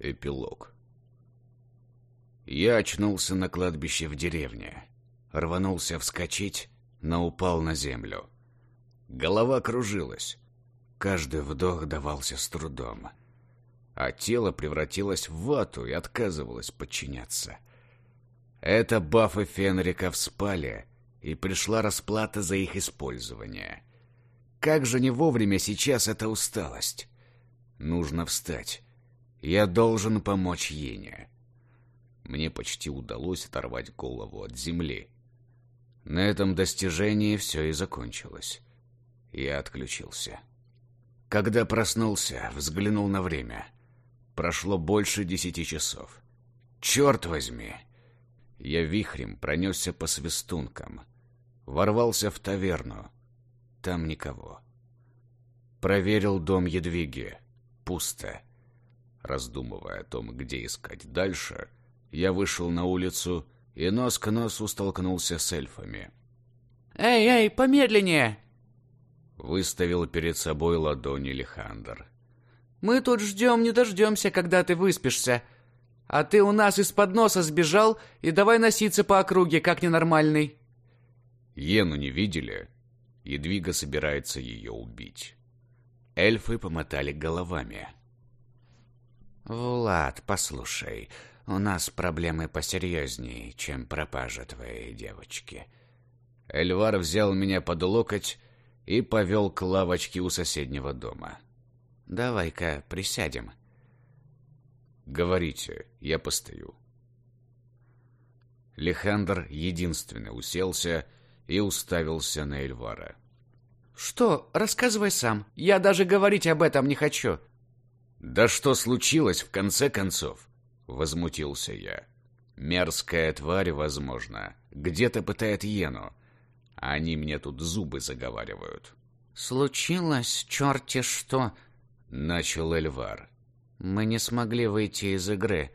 Эпилог. Я очнулся на кладбище в деревне. Рванулся вскочить, но упал на землю. Голова кружилась. Каждый вдох давался с трудом. А тело превратилось в вату и отказывалось подчиняться. Это бафы Фенрика вспали, и пришла расплата за их использование. Как же не вовремя сейчас эта усталость? Нужно встать. Я должен помочь Ене. Мне почти удалось оторвать голову от земли. На этом достижении все и закончилось. Я отключился. Когда проснулся, взглянул на время. Прошло больше десяти часов. Черт возьми! Я вихрем пронесся по свистункам. Ворвался в таверну. Там никого. Проверил дом Едвиги. Пусто. Раздумывая о том, где искать дальше, я вышел на улицу и нос к носу столкнулся с эльфами. «Эй, эй, помедленнее!» Выставил перед собой ладони Лихандр. «Мы тут ждем, не дождемся, когда ты выспишься. А ты у нас из-под носа сбежал и давай носиться по округе, как ненормальный». Ену не видели? Едвига собирается ее убить. Эльфы помотали головами. «Влад, послушай, у нас проблемы посерьезнее, чем пропажа твоей девочки». Эльвар взял меня под локоть и повел к лавочке у соседнего дома. «Давай-ка присядем». «Говорите, я постою». Лехандр единственный уселся и уставился на Эльвара. «Что? Рассказывай сам. Я даже говорить об этом не хочу». «Да что случилось, в конце концов?» — возмутился я. «Мерзкая тварь, возможно, где-то пытает Йену. А они мне тут зубы заговаривают». «Случилось черти что!» — начал Эльвар. «Мы не смогли выйти из игры.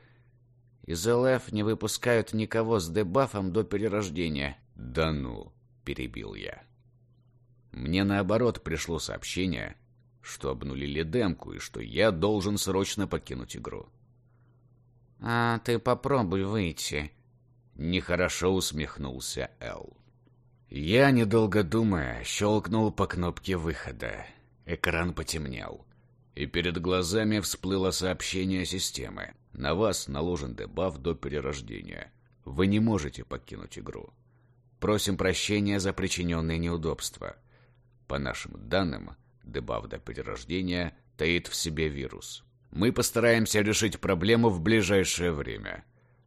Из ЛФ не выпускают никого с дебафом до перерождения». «Да ну!» — перебил я. Мне наоборот пришло сообщение, что обнулили демку и что я должен срочно покинуть игру. «А ты попробуй выйти», — нехорошо усмехнулся Эл. Я, недолго думая, щелкнул по кнопке выхода. Экран потемнел. И перед глазами всплыло сообщение системы. На вас наложен дебаф до перерождения. Вы не можете покинуть игру. Просим прощения за причиненные неудобства. По нашим данным, дебаф до перерождения таит в себе вирус. Мы постараемся решить проблему в ближайшее время.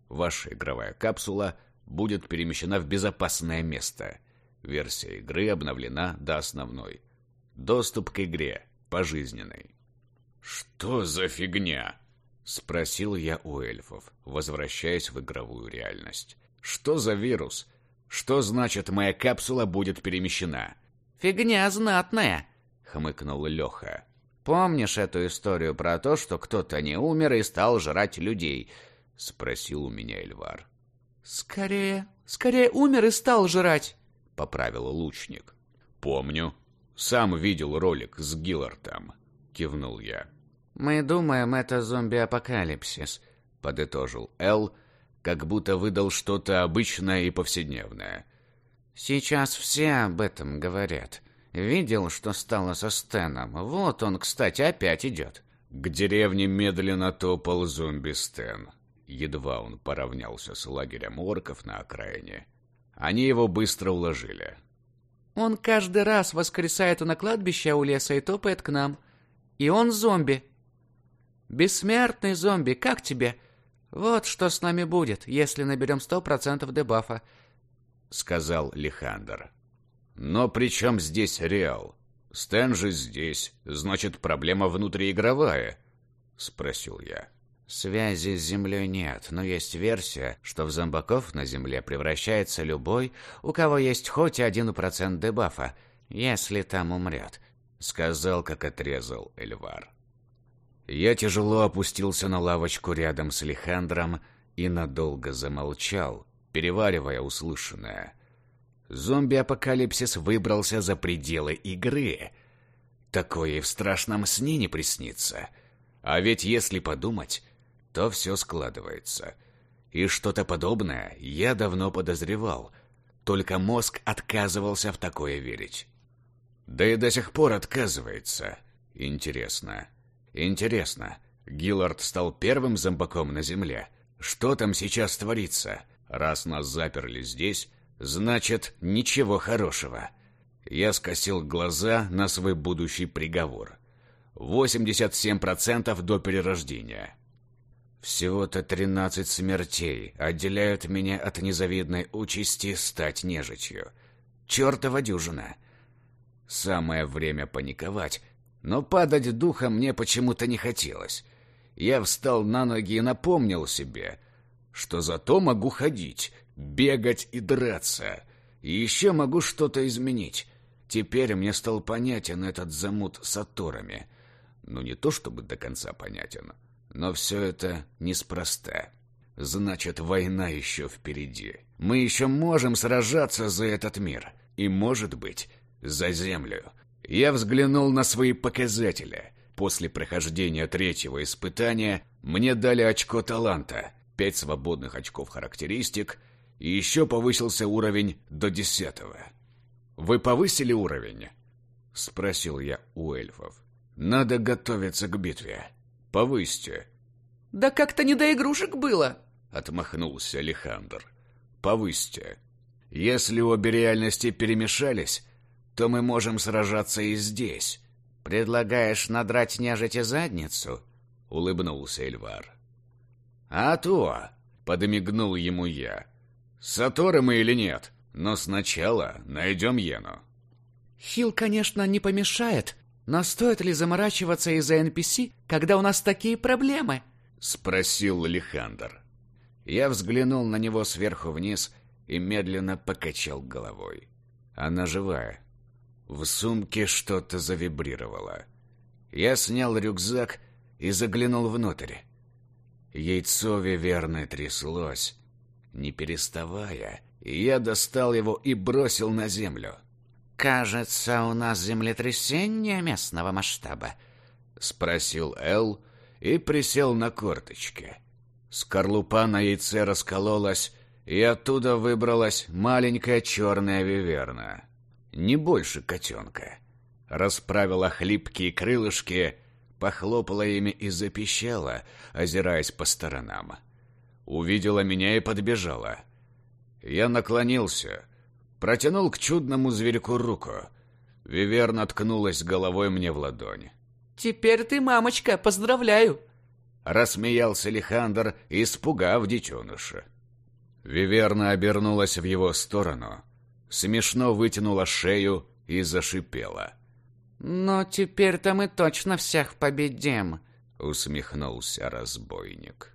Ваша игровая капсула будет перемещена в безопасное место. Версия игры обновлена до основной. Доступ к игре пожизненный. «Что за фигня?» — спросил я у эльфов, возвращаясь в игровую реальность. «Что за вирус? Что значит, моя капсула будет перемещена?» «Фигня знатная», — хмыкнул Леха. «Помнишь эту историю про то, что кто-то не умер и стал жрать людей?» — спросил у меня Эльвар. «Скорее, скорее умер и стал жрать», — поправил лучник. «Помню. Сам видел ролик с Гиллартом», — кивнул я. «Мы думаем, это зомби-апокалипсис», — подытожил Эл, как будто выдал что-то обычное и повседневное. Сейчас все об этом говорят. Видел, что стало со Стеном. Вот он, кстати, опять идет. К деревне медленно топал зомби Стен. Едва он поравнялся с лагерем орков на окраине. Они его быстро уложили. Он каждый раз воскресает на кладбище у леса и топает к нам. И он зомби. Бессмертный зомби, как тебе? Вот что с нами будет, если наберем сто процентов дебафа. — сказал Лихандр. «Но при чем здесь Реал? Стэн же здесь, значит, проблема внутриигровая?» — спросил я. Связи с Землей нет, но есть версия, что в зомбаков на Земле превращается любой, у кого есть хоть один процент дебафа, если там умрет, — сказал, как отрезал Эльвар. Я тяжело опустился на лавочку рядом с Лихандром и надолго замолчал, переваривая услышанное. Зомби-апокалипсис выбрался за пределы игры. Такое и в страшном сне не приснится. А ведь если подумать, то все складывается. И что-то подобное я давно подозревал, только мозг отказывался в такое верить. Да и до сих пор отказывается. Интересно. Интересно. Гиллард стал первым зомбаком на Земле. Что там сейчас творится? Раз нас заперли здесь, значит, ничего хорошего. Я скосил глаза на свой будущий приговор. 87% до перерождения. Всего-то 13 смертей отделяют меня от незавидной участи стать нежитью. Чёртова дюжина. Самое время паниковать, но падать духом мне почему-то не хотелось. Я встал на ноги и напомнил себе, что зато могу ходить, бегать и драться. И еще могу что-то изменить. Теперь мне стал понятен этот замут с аторами. Ну, не то чтобы до конца понятен, но все это неспроста. Значит, война еще впереди. Мы еще можем сражаться за этот мир. И, может быть, за землю. Я взглянул на свои показатели. После прохождения третьего испытания мне дали очко таланта, пять свободных очков характеристик, и еще повысился уровень до десятого. «Вы повысили уровень?» — спросил я у эльфов. «Надо готовиться к битве. Повысьте». «Да как-то не до игрушек было!» — отмахнулся Алехандр. «Повысьте. Если обе реальности перемешались, то мы можем сражаться и здесь. Предлагаешь надрать нежити задницу? Улыбнулся Эльвар. А то, подмигнул ему я. Саторы мы или нет, но сначала найдем Йену. Хил, конечно, не помешает, но стоит ли заморачиваться из-за NPC, когда у нас такие проблемы? Спросил Лихандр. Я взглянул на него сверху вниз и медленно покачал головой. Она живая, в сумке что-то завибрировало. Я снял рюкзак и заглянул внутрь. Яйцо виверны тряслось, не переставая, я достал его и бросил на землю. «Кажется, у нас землетрясение местного масштаба», — спросил Эл и присел на корточки. Скорлупа на яйце раскололась, и оттуда выбралась маленькая черная виверна не больше котенка. Расправила хлипкие крылышки, похлопала ими и запищала, озираясь по сторонам. Увидела меня и подбежала. Я наклонился, протянул к чудному зверьку руку. Вивер наткнулась головой мне в ладонь. «Теперь ты мамочка, поздравляю!» Рассмеялся Лихандр, испугав детеныша. Виверна обернулась в его сторону, смешно вытянула шею и зашипела. «Но теперь-то мы точно всех победим», — усмехнулся разбойник.